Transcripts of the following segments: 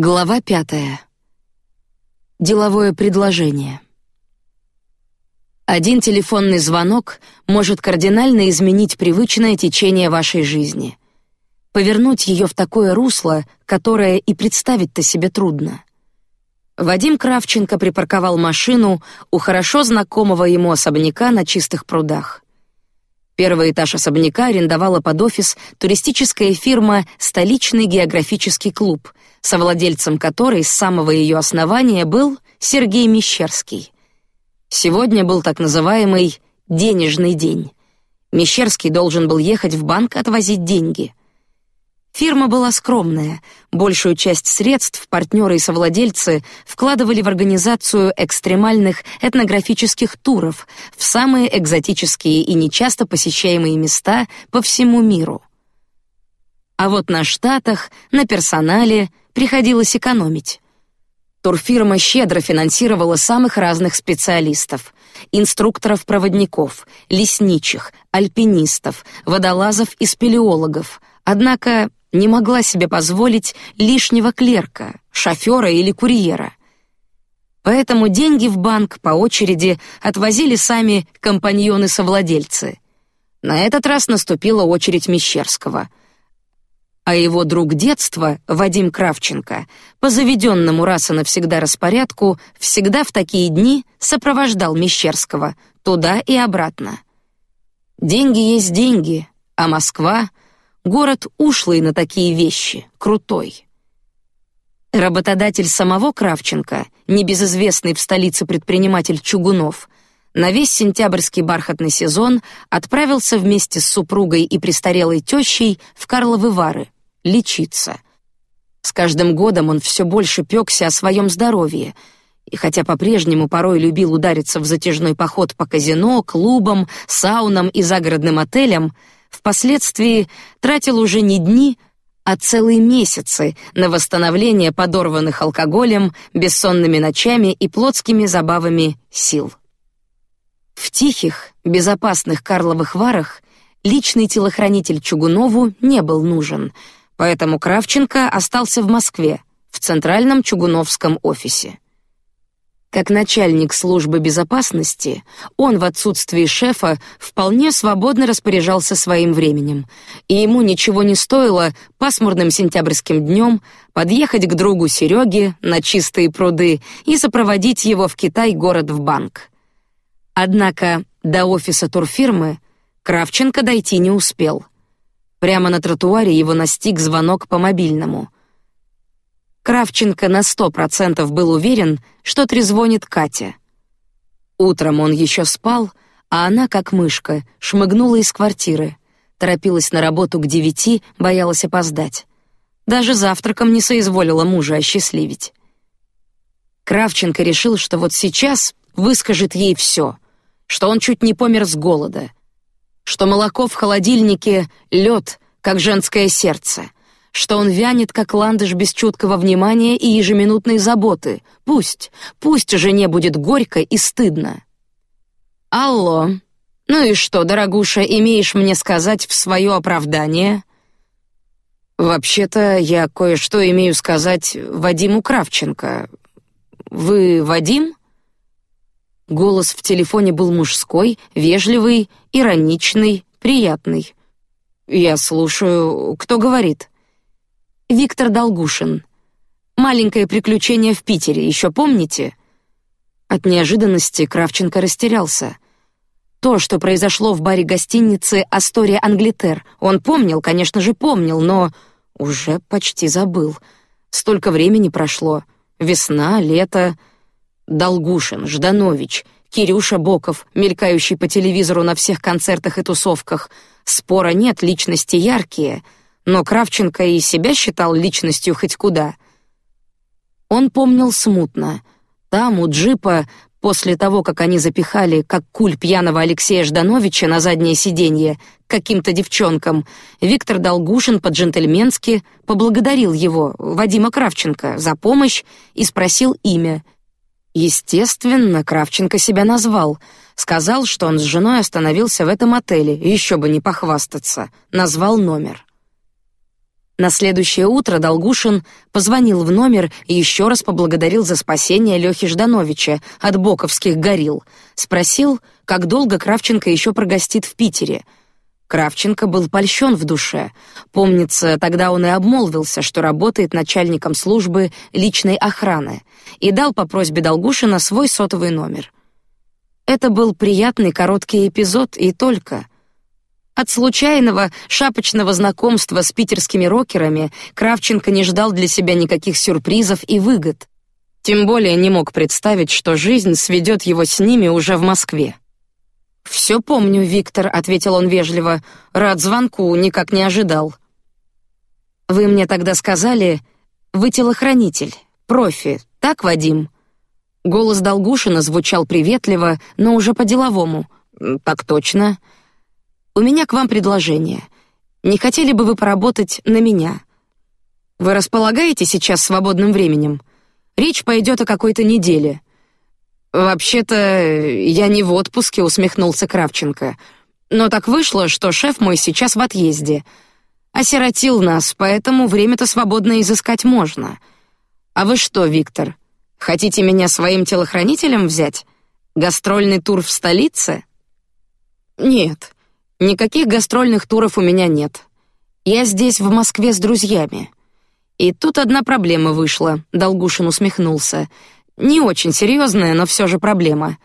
Глава пятая. Деловое предложение. Один телефонный звонок может кардинально изменить привычное течение вашей жизни, повернуть ее в такое русло, которое и представить-то себе трудно. Вадим Кравченко припарковал машину у хорошо знакомого ему особняка на чистых прудах. Первый этаж особняка арендовала под офис туристическая фирма «Столичный географический клуб», совладельцем которой с самого ее основания был Сергей Мещерский. Сегодня был так называемый денежный день. Мещерский должен был ехать в банк отвозить деньги. Фирма была скромная. Большую часть средств партнеры и совладельцы вкладывали в организацию экстремальных этнографических туров в самые экзотические и нечасто посещаемые места по всему миру. А вот на штатах, на персонале приходилось экономить. Турфирма щедро финансировала самых разных специалистов: инструкторов-проводников, лесничих, альпинистов, водолазов и спелеологов. Однако не могла себе позволить лишнего клерка, шофера или курьера. Поэтому деньги в банк по очереди отвозили сами компаньоны-совладельцы. На этот раз наступила очередь Мещерского — а его друг детства, Вадим Кравченко, по заведенному раз и навсегда распорядку, всегда в такие дни сопровождал Мещерского туда и обратно. Деньги есть деньги, а Москва — город ушлый на такие вещи, крутой. Работодатель самого Кравченко, небезызвестный в столице предприниматель Чугунов, на весь сентябрьский бархатный сезон отправился вместе с супругой и престарелой тещей в Карловы Вары — лечиться. С каждым годом он все больше пекся о своем здоровье, и хотя по-прежнему порой любил удариться в затяжной поход по казино, клубам, саунам и загородным отелям, впоследствии тратил уже не дни, а целые месяцы на восстановление подорванных алкоголем, бессонными ночами и плотскими забавами сил. В тихих, безопасных Карловых Варах личный телохранитель Чугунову не был нужен — Поэтому Кравченко остался в Москве, в центральном Чугуновском офисе. Как начальник службы безопасности, он в отсутствии шефа вполне свободно распоряжался своим временем, и ему ничего не стоило пасмурным сентябрьским днем подъехать к другу Сереге на чистые пруды и сопроводить его в Китай город в банк. Однако до офиса турфирмы Кравченко дойти не успел — Прямо на тротуаре его настиг звонок по мобильному. Кравченко на сто процентов был уверен, что трезвонит Катя. Утром он еще спал, а она, как мышка, шмыгнула из квартиры, торопилась на работу к девяти, боялась опоздать. Даже завтраком не соизволила мужа осчастливить. Кравченко решил, что вот сейчас выскажет ей все, что он чуть не помер с голода, что молоко в холодильнике лед, как женское сердце, что он вянет, как ландыш без чуткого внимания и ежеминутной заботы. Пусть, пусть жене будет горько и стыдно. Алло. Ну и что, дорогуша, имеешь мне сказать в свое оправдание? Вообще-то я кое-что имею сказать Вадиму Кравченко. Вы Вадим? Голос в телефоне был мужской, вежливый, ироничный, приятный. Я слушаю, кто говорит? Виктор Долгушин. Маленькое приключение в Питере, еще помните? От неожиданности Кравченко растерялся. То, что произошло в баре гостиницы Астория Англитер, он помнил, конечно же, помнил, но уже почти забыл. Столько времени прошло. Весна, лето, Долгушин, Жданович, Кирюша Боков, мелькающий по телевизору на всех концертах и тусовках. Спора нет, личности яркие, но Кравченко и себя считал личностью хоть куда. Он помнил смутно. Там у джипа после того, как они запихали как куль пьяного Алексея Ждановича на заднее сиденье каким-то девчонкам, Виктор Долгушин по-джентльменски поблагодарил его, Вадима Кравченко, за помощь и спросил имя — Естественно, Кравченко себя назвал, сказал, что он с женой остановился в этом отеле, еще бы не похвастаться, назвал номер. На следующее утро Долгушин позвонил в номер и еще раз поблагодарил за спасение Лехи Ждановича от боковских горил. Спросил, как долго Кравченко еще прогостит в Питере. Кравченко был польщен в душе. Помнится, тогда он и обмолвился, что работает начальником службы личной охраны, и дал по просьбе Долгушина свой сотовый номер. Это был приятный короткий эпизод и только — от случайного шапочного знакомства с питерскими рокерами Кравченко не ждал для себя никаких сюрпризов и выгод. Тем более не мог представить, что жизнь сведет его с ними уже в Москве. Все помню, Виктор, ответил он вежливо. Рад звонку, никак не ожидал. Вы мне тогда сказали, вы телохранитель, профи, так, Вадим? Голос Долгушина звучал приветливо, но уже по-деловому. Так точно. У меня к вам предложение. Не хотели бы вы поработать на меня? Вы располагаете сейчас свободным временем? Речь пойдет о какой-то неделе. Вообще-то я не в отпуске, усмехнулся Кравченко. Но так вышло, что шеф мой сейчас в отъезде. Осиротил нас, поэтому время-то свободно изыскать можно. А вы что, Виктор, хотите меня своим телохранителем взять? Гастрольный тур в столице? Нет. Никаких гастрольных туров у меня нет. Я здесь в Москве с друзьями. И тут одна проблема вышла. Долгушин усмехнулся. Не очень серьезная, но все же проблема.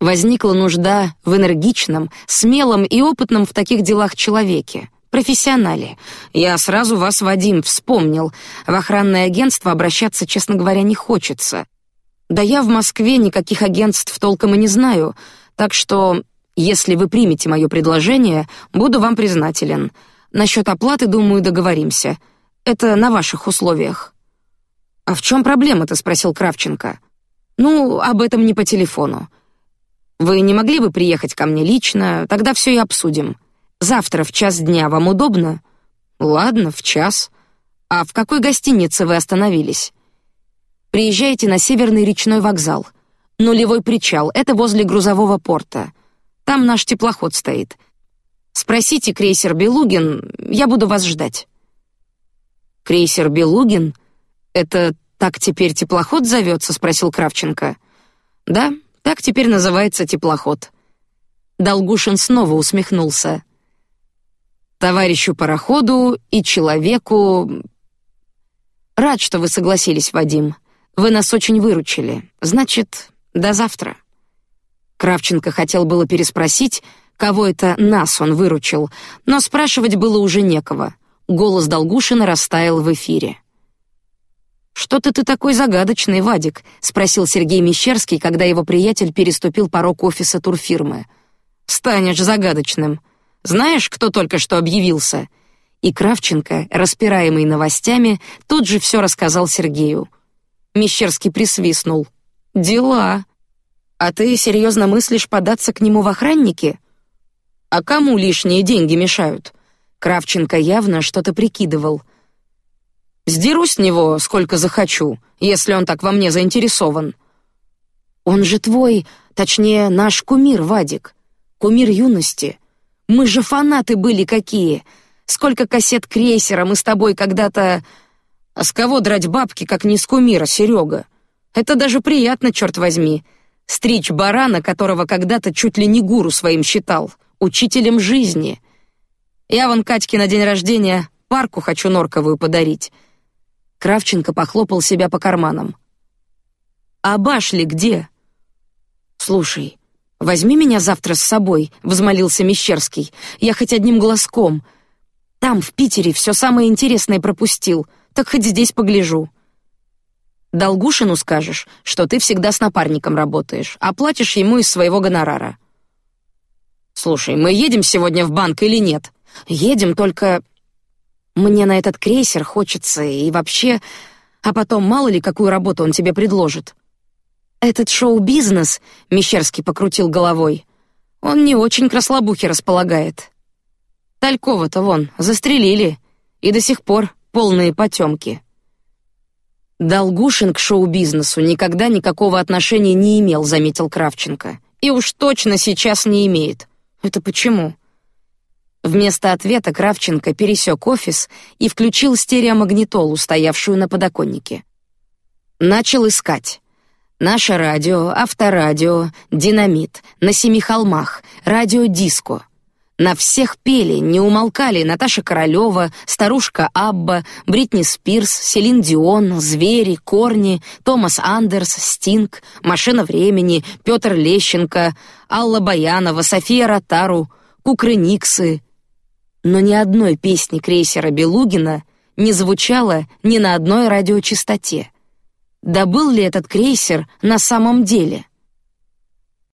Возникла нужда в энергичном, смелом и опытном в таких делах человеке, профессионале. Я сразу вас, Вадим, вспомнил. В охранное агентство обращаться, честно говоря, не хочется. Да я в Москве никаких агентств толком и не знаю, так что если вы примете мое предложение, буду вам признателен. Насчет оплаты, думаю, договоримся. Это на ваших условиях. А в чем проблема-то? спросил Кравченко. Ну, об этом не по телефону. Вы не могли бы приехать ко мне лично, тогда все и обсудим. Завтра в час дня вам удобно? Ладно, в час. А в какой гостинице вы остановились? Приезжайте на Северный речной вокзал. Нулевой причал, это возле грузового порта. Там наш теплоход стоит. Спросите крейсер Белугин, я буду вас ждать. Крейсер Белугин? Это так теперь теплоход зовется? спросил Кравченко. Да, так теперь называется теплоход. Долгушин снова усмехнулся. Товарищу пароходу и человеку. Рад, что вы согласились, Вадим. Вы нас очень выручили. Значит, до завтра. Кравченко хотел было переспросить, кого это нас он выручил, но спрашивать было уже некого. Голос Долгушина растаял в эфире. Что-то ты такой загадочный, Вадик, спросил Сергей Мещерский, когда его приятель переступил порог офиса турфирмы. Станешь загадочным. Знаешь, кто только что объявился? И Кравченко, распираемый новостями, тут же все рассказал Сергею. Мещерский присвистнул. Дела. А ты серьезно мыслишь податься к нему в охранники? А кому лишние деньги мешают? Кравченко явно что-то прикидывал. Сдеру с него сколько захочу, если он так во мне заинтересован. Он же твой, точнее наш кумир Вадик, кумир юности. Мы же фанаты были какие. Сколько кассет крейсера мы с тобой когда-то. А с кого драть бабки, как не с кумира, Серега? Это даже приятно, черт возьми стричь барана, которого когда-то чуть ли не гуру своим считал, учителем жизни. Я вон Катьке на день рождения парку хочу норковую подарить. Кравченко похлопал себя по карманам. А Башли где? Слушай, возьми меня завтра с собой, взмолился Мещерский. Я хоть одним глазком. Там в Питере все самое интересное пропустил, так хоть здесь погляжу. Долгушину скажешь, что ты всегда с напарником работаешь, а платишь ему из своего гонорара. Слушай, мы едем сегодня в банк или нет? Едем, только мне на этот крейсер хочется и вообще, а потом мало ли какую работу он тебе предложит. Этот шоу-бизнес, Мещерский покрутил головой, он не очень к расслабухе располагает. Талькова-то вон застрелили и до сих пор полные потемки. Долгушин к шоу-бизнесу никогда никакого отношения не имел, заметил Кравченко, и уж точно сейчас не имеет. Это почему? Вместо ответа Кравченко пересек офис и включил стереомагнитолу, стоявшую на подоконнике. Начал искать. Наше радио, авторадио, динамит, на семи холмах, радиодиско. На всех пели, не умолкали Наташа Королева, старушка Абба, Бритни Спирс, Селин Дион, Звери, Корни, Томас Андерс, Стинг, Машина времени, Петр Лещенко, Алла Баянова, София Ротару, Кукры Никсы, но ни одной песни крейсера Белугина не звучало ни на одной радиочастоте. Да был ли этот крейсер на самом деле?